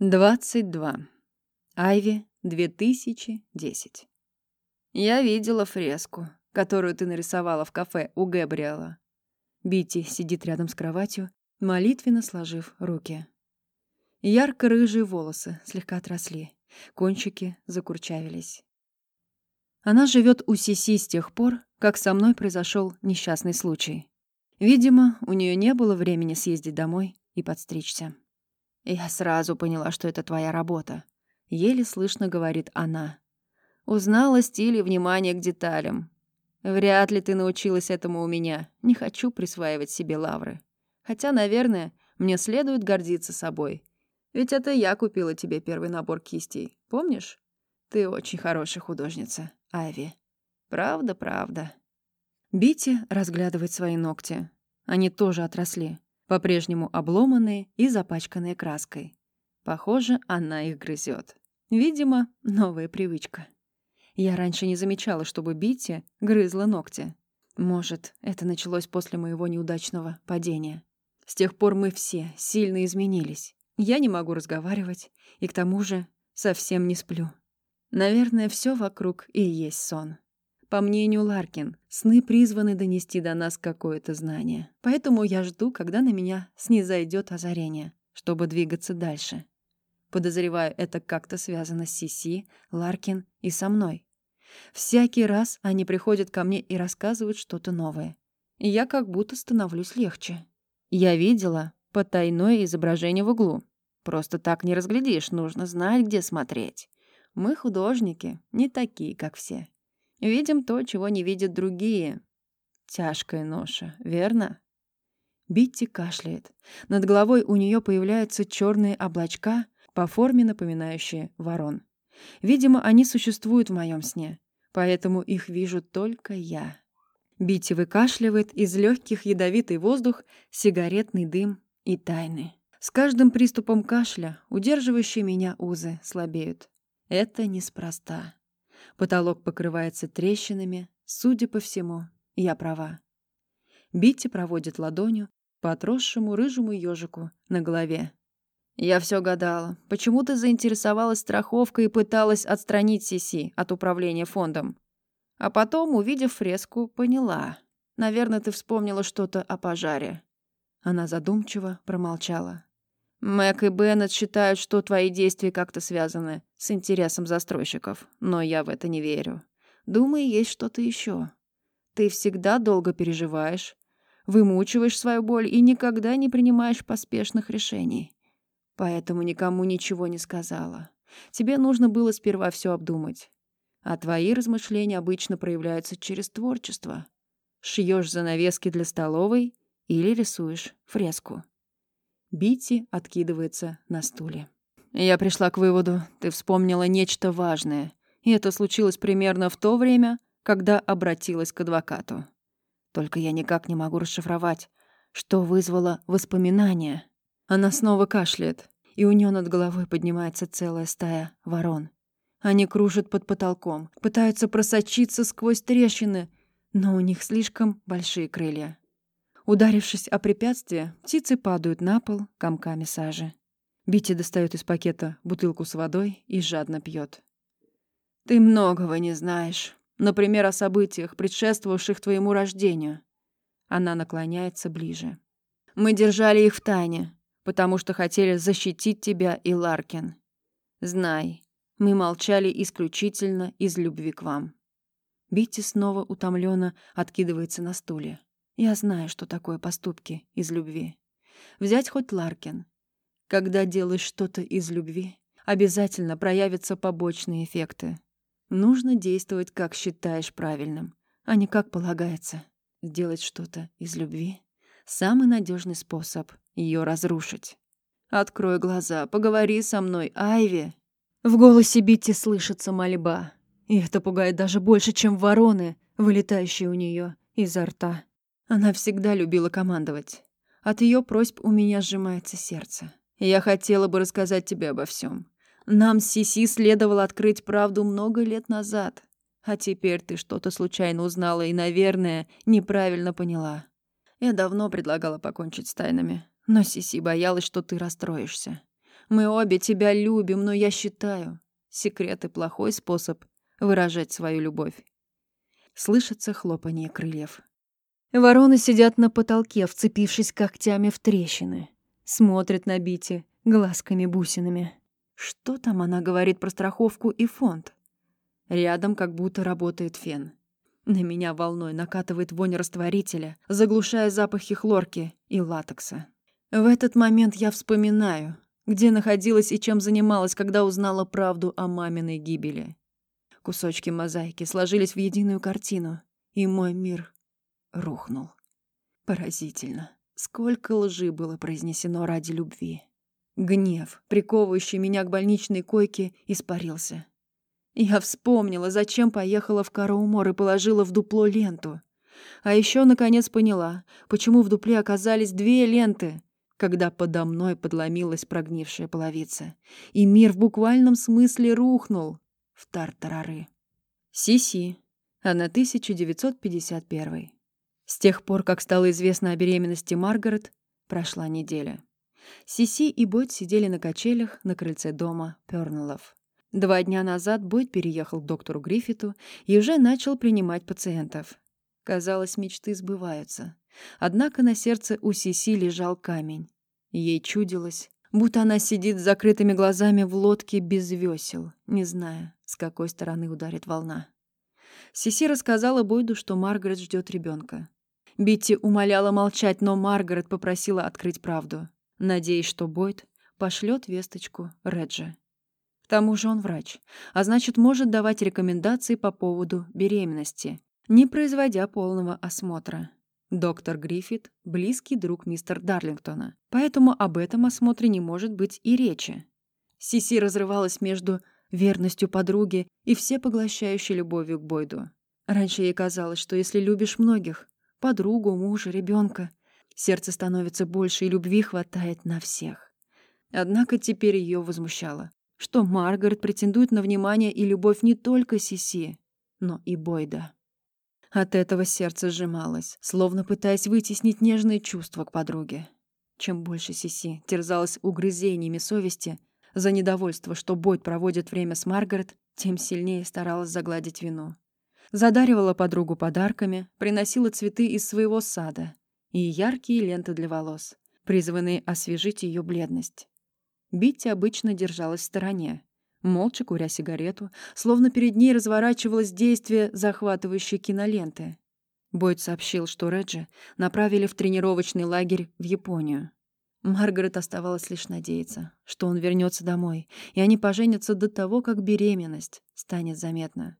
22. Айви, 2010. Я видела фреску, которую ты нарисовала в кафе у Гэбриэла. Бити сидит рядом с кроватью, молитвенно сложив руки. Ярко-рыжие волосы слегка отросли, кончики закурчавились. Она живет у Сиси с тех пор, как со мной произошел несчастный случай. Видимо, у нее не было времени съездить домой и подстричься. «Я сразу поняла, что это твоя работа», — еле слышно говорит она. «Узнала стиль и внимание к деталям. Вряд ли ты научилась этому у меня. Не хочу присваивать себе лавры. Хотя, наверное, мне следует гордиться собой. Ведь это я купила тебе первый набор кистей. Помнишь? Ты очень хорошая художница, Ави. Правда, правда». Бити разглядывает свои ногти. Они тоже отросли по-прежнему обломанные и запачканные краской. Похоже, она их грызет. Видимо, новая привычка. Я раньше не замечала, чтобы Бити грызла ногти. Может, это началось после моего неудачного падения. С тех пор мы все сильно изменились. Я не могу разговаривать, и к тому же совсем не сплю. Наверное, все вокруг и есть сон. По мнению Ларкин, сны призваны донести до нас какое-то знание. Поэтому я жду, когда на меня снизойдет озарение, чтобы двигаться дальше. Подозреваю, это как-то связано с Сиси, Ларкин и со мной. Всякий раз они приходят ко мне и рассказывают что-то новое. И я как будто становлюсь легче. Я видела потайное изображение в углу. Просто так не разглядишь, нужно знать, где смотреть. Мы художники, не такие, как все. Видим то, чего не видят другие. Тяжкая ноша, верно? Битти кашляет. Над головой у нее появляются черные облачка, по форме напоминающие ворон. Видимо, они существуют в моем сне, поэтому их вижу только я. Битти выкашливает из легких ядовитый воздух, сигаретный дым и тайны. С каждым приступом кашля удерживающие меня узы слабеют. Это неспроста. Потолок покрывается трещинами. Судя по всему, я права. Битти проводит ладонью по отросшему рыжему ежику на голове. Я все гадала, почему ты заинтересовалась страховкой и пыталась отстранить Сиси от управления фондом. А потом, увидев фреску, поняла. Наверное, ты вспомнила что-то о пожаре. Она задумчиво промолчала. Мэг и Беннет считают, что твои действия как-то связаны с интересом застройщиков, но я в это не верю. Думаю, есть что-то еще. Ты всегда долго переживаешь, вымучиваешь свою боль и никогда не принимаешь поспешных решений. Поэтому никому ничего не сказала. Тебе нужно было сперва все обдумать. А твои размышления обычно проявляются через творчество. Шьешь занавески для столовой или рисуешь фреску. Бити откидывается на стуле. Я пришла к выводу, ты вспомнила нечто важное. И это случилось примерно в то время, когда обратилась к адвокату. Только я никак не могу расшифровать, что вызвало воспоминания. Она снова кашляет, и у нее над головой поднимается целая стая ворон. Они кружат под потолком, пытаются просочиться сквозь трещины, но у них слишком большие крылья. Ударившись о препятствие, птицы падают на пол комками сажи. Бити достает из пакета бутылку с водой и жадно пьет. «Ты многого не знаешь. Например, о событиях, предшествовавших твоему рождению». Она наклоняется ближе. «Мы держали их в тайне, потому что хотели защитить тебя и Ларкин. Знай, мы молчали исключительно из любви к вам». Бити снова утомленно откидывается на стуле. Я знаю, что такое поступки из любви. Взять хоть Ларкин. Когда делаешь что-то из любви, обязательно проявятся побочные эффекты. Нужно действовать, как считаешь правильным, а не как полагается. Сделать что-то из любви — самый надежный способ ее разрушить. Открой глаза, поговори со мной, Айви. В голосе Битти слышится мольба. И это пугает даже больше, чем вороны, вылетающие у нее изо рта. Она всегда любила командовать. От ее просьб у меня сжимается сердце. Я хотела бы рассказать тебе обо всем. Нам с Сиси следовало открыть правду много лет назад. А теперь ты что-то случайно узнала и, наверное, неправильно поняла. Я давно предлагала покончить с тайнами, но Сиси боялась, что ты расстроишься. Мы обе тебя любим, но я считаю, секреты плохой способ выражать свою любовь. Слышится хлопанье крыльев. Вороны сидят на потолке, вцепившись когтями в трещины. Смотрят на Бити глазками-бусинами. Что там она говорит про страховку и фонд? Рядом как будто работает фен. На меня волной накатывает вонь растворителя, заглушая запахи хлорки и латекса. В этот момент я вспоминаю, где находилась и чем занималась, когда узнала правду о маминой гибели. Кусочки мозаики сложились в единую картину, и мой мир рухнул. Поразительно. Сколько лжи было произнесено ради любви. Гнев, приковывающий меня к больничной койке, испарился. Я вспомнила, зачем поехала в Караумор и положила в дупло ленту. А еще, наконец, поняла, почему в дупле оказались две ленты, когда подо мной подломилась прогнившая половица, и мир в буквальном смысле рухнул в тартарары. Сиси, она 1951. С тех пор, как стало известно о беременности Маргарет, прошла неделя. Сиси и Бойд сидели на качелях на крыльце дома Пёрнеллов. Два дня назад Бойд переехал к доктору Гриффиту и уже начал принимать пациентов. Казалось, мечты сбываются. Однако на сердце у Сиси лежал камень. Ей чудилось, будто она сидит с закрытыми глазами в лодке без весел, не зная, с какой стороны ударит волна. Сиси рассказала Бойду, что Маргарет ждет ребенка. Битти умоляла молчать, но Маргарет попросила открыть правду, надеясь, что Бойд пошлет весточку Реджи. К тому же он врач, а значит, может давать рекомендации по поводу беременности, не производя полного осмотра. Доктор Гриффит — близкий друг мистера Дарлингтона, поэтому об этом осмотре не может быть и речи. Сиси разрывалась между верностью подруги и всепоглощающей любовью к Бойду. Раньше ей казалось, что если любишь многих — подругу, мужа, ребенка, сердце становится больше и любви хватает на всех. Однако теперь ее возмущало что Маргарет претендует на внимание и любовь не только Сиси, но и Бойда. От этого сердце сжималось, словно пытаясь вытеснить нежные чувства к подруге. Чем больше Сиси терзалась угрызениями совести за недовольство, что Бойд проводит время с Маргарет, тем сильнее старалась загладить вину. Задаривала подругу подарками, приносила цветы из своего сада и яркие ленты для волос, призванные освежить ее бледность. Битти обычно держалась в стороне, молча куря сигарету, словно перед ней разворачивалось действие захватывающей киноленты. Бойд сообщил, что Реджи направили в тренировочный лагерь в Японию. Маргарет оставалось лишь надеяться, что он вернется домой, и они поженятся до того, как беременность станет заметна.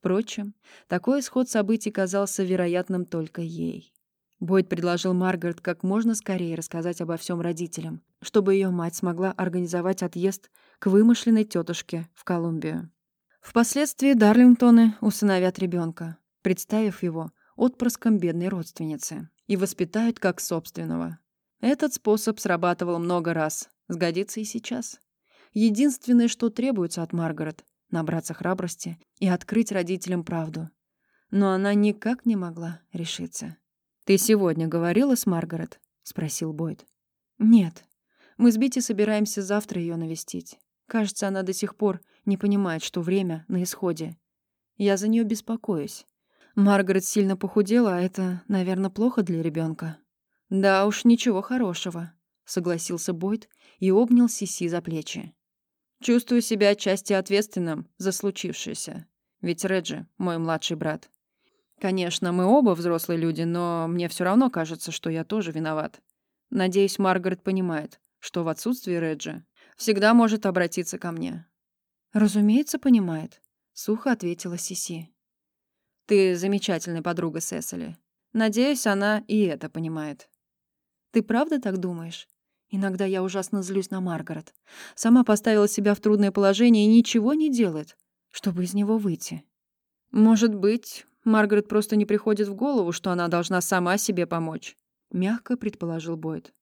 Впрочем, такой исход событий казался вероятным только ей. Бойд предложил Маргарет как можно скорее рассказать обо всем родителям, чтобы ее мать смогла организовать отъезд к вымышленной тетушке в Колумбию. Впоследствии Дарлингтоны усыновят ребенка, представив его отпрыском бедной родственницы, и воспитают как собственного. Этот способ срабатывал много раз, сгодится и сейчас. Единственное, что требуется от Маргарет — набраться храбрости и открыть родителям правду. Но она никак не могла решиться. «Ты сегодня говорила с Маргарет?» — спросил Бойд. «Нет. Мы с Бити собираемся завтра ее навестить. Кажется, она до сих пор не понимает, что время на исходе. Я за нее беспокоюсь. Маргарет сильно похудела, а это, наверное, плохо для ребенка. «Да уж, ничего хорошего», — согласился Бойд и обнял Сиси за плечи. «Чувствую себя отчасти ответственным за случившееся. Ведь Реджи — мой младший брат. Конечно, мы оба взрослые люди, но мне все равно кажется, что я тоже виноват. Надеюсь, Маргарет понимает, что в отсутствии Реджи всегда может обратиться ко мне. Разумеется, понимает, сухо ответила Сиси. Ты замечательная подруга Сесили. Надеюсь, она и это понимает. Ты правда так думаешь? Иногда я ужасно злюсь на Маргарет. Сама поставила себя в трудное положение и ничего не делает, чтобы из него выйти. Может быть, Маргарет просто не приходит в голову, что она должна сама себе помочь. Мягко предположил Бойд.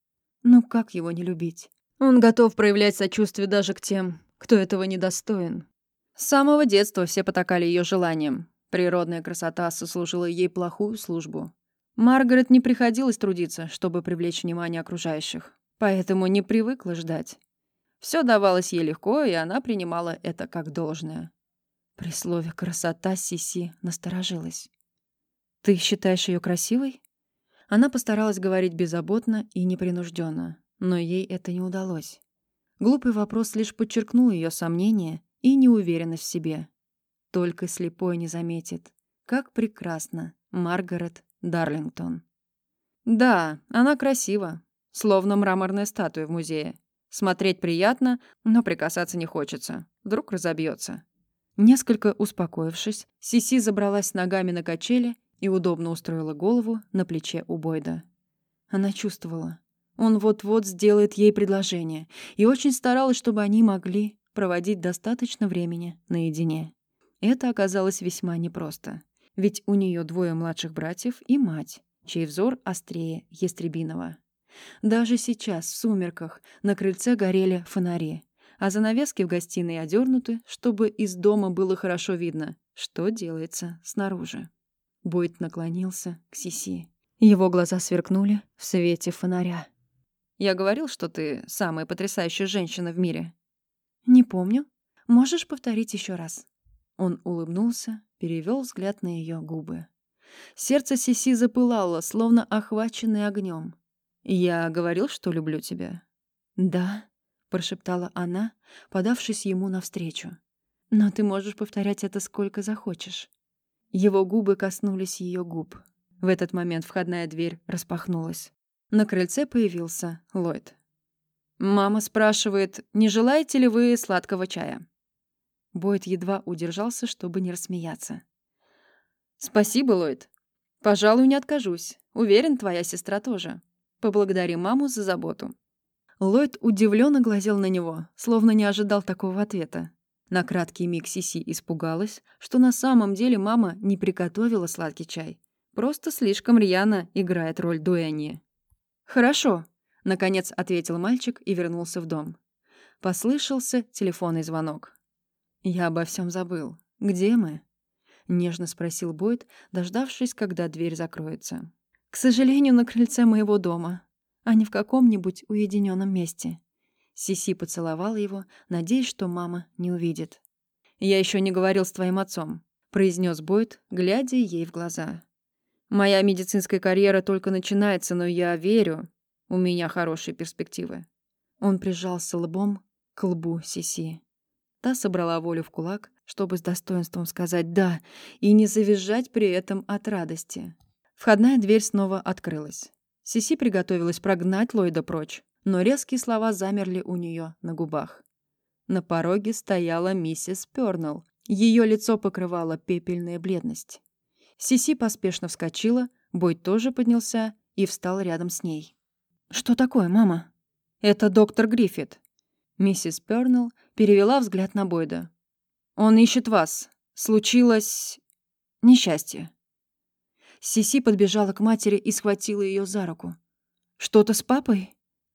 Ну как его не любить? Он готов проявлять сочувствие даже к тем, кто этого недостоин. С самого детства все потакали ее желаниям. Природная красота сослужила ей плохую службу. Маргарет не приходилось трудиться, чтобы привлечь внимание окружающих, поэтому не привыкла ждать. Все давалось ей легко, и она принимала это как должное. При слове «красота» Сиси насторожилась. «Ты считаешь ее красивой?» Она постаралась говорить беззаботно и непринужденно, но ей это не удалось. Глупый вопрос лишь подчеркнул ее сомнения и неуверенность в себе. Только слепой не заметит, как прекрасно Маргарет Дарлингтон. Да, она красива, словно мраморная статуя в музее. Смотреть приятно, но прикасаться не хочется. Вдруг разобьется. Несколько успокоившись, Сиси забралась ногами на качели и удобно устроила голову на плече у Бойда. Она чувствовала, он вот-вот сделает ей предложение, и очень старалась, чтобы они могли проводить достаточно времени наедине. Это оказалось весьма непросто, ведь у нее двое младших братьев и мать, чей взор острее Естребинова. Даже сейчас, в сумерках, на крыльце горели фонари, а занавески в гостиной одернуты, чтобы из дома было хорошо видно, что делается снаружи. Бойт наклонился к Сиси. Его глаза сверкнули в свете фонаря. «Я говорил, что ты самая потрясающая женщина в мире». «Не помню. Можешь повторить еще раз?» Он улыбнулся, перевел взгляд на ее губы. Сердце Сиси запылало, словно охваченное огнем. «Я говорил, что люблю тебя?» «Да», — прошептала она, подавшись ему навстречу. «Но ты можешь повторять это сколько захочешь». Его губы коснулись ее губ. В этот момент входная дверь распахнулась. На крыльце появился Ллойд. «Мама спрашивает, не желаете ли вы сладкого чая?» Бойд едва удержался, чтобы не рассмеяться. «Спасибо, Ллойд. Пожалуй, не откажусь. Уверен, твоя сестра тоже. Поблагодари маму за заботу». Ллойд удивленно глазел на него, словно не ожидал такого ответа. На краткий миг Сиси испугалась, что на самом деле мама не приготовила сладкий чай. Просто слишком рьяно играет роль дуэньи. «Хорошо», — наконец ответил мальчик и вернулся в дом. Послышался телефонный звонок. «Я обо всем забыл. Где мы?» — нежно спросил Бойд, дождавшись, когда дверь закроется. «К сожалению, на крыльце моего дома, а не в каком-нибудь уединенном месте. Сиси поцеловала его, надеясь, что мама не увидит. «Я еще не говорил с твоим отцом», — произнес Бойд, глядя ей в глаза. «Моя медицинская карьера только начинается, но я верю, у меня хорошие перспективы». Он прижался лбом к лбу Сиси. Та собрала волю в кулак, чтобы с достоинством сказать «да» и не завизжать при этом от радости. Входная дверь снова открылась. Сиси приготовилась прогнать Ллойда прочь, но резкие слова замерли у нее на губах. На пороге стояла миссис Пёрнелл. Ее лицо покрывала пепельная бледность. Сиси поспешно вскочила, Бой тоже поднялся и встал рядом с ней. «Что такое, мама?» «Это доктор Гриффит». Миссис Пёрнелл перевела взгляд на Бойда. «Он ищет вас. Случилось... несчастье». Сиси подбежала к матери и схватила ее за руку. «Что-то с папой?»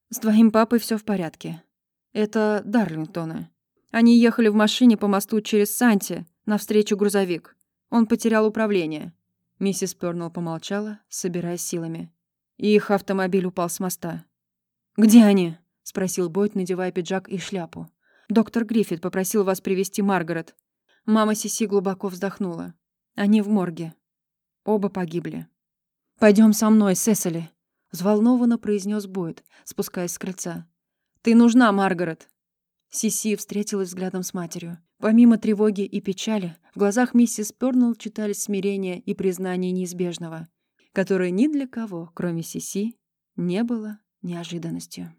«С твоим папой все в порядке. Это Дарлингтоны. Они ехали в машине по мосту через Санти, навстречу грузовик. Он потерял управление». Миссис Пёрнелл помолчала, собираясь силами. Их автомобиль упал с моста. «Где они?» — спросил Бойд, надевая пиджак и шляпу. «Доктор Гриффит попросил вас привести Маргарет». Мама Сиси глубоко вздохнула. «Они в морге. Оба погибли». Пойдем со мной, Сесили», Взволнованно произнес Бойд, спускаясь с крыльца. «Ты нужна, Маргарет!» Сиси встретилась взглядом с матерью. Помимо тревоги и печали, в глазах миссис Пёрнелл читались смирение и признание неизбежного, которое ни для кого, кроме Сиси, не было неожиданностью.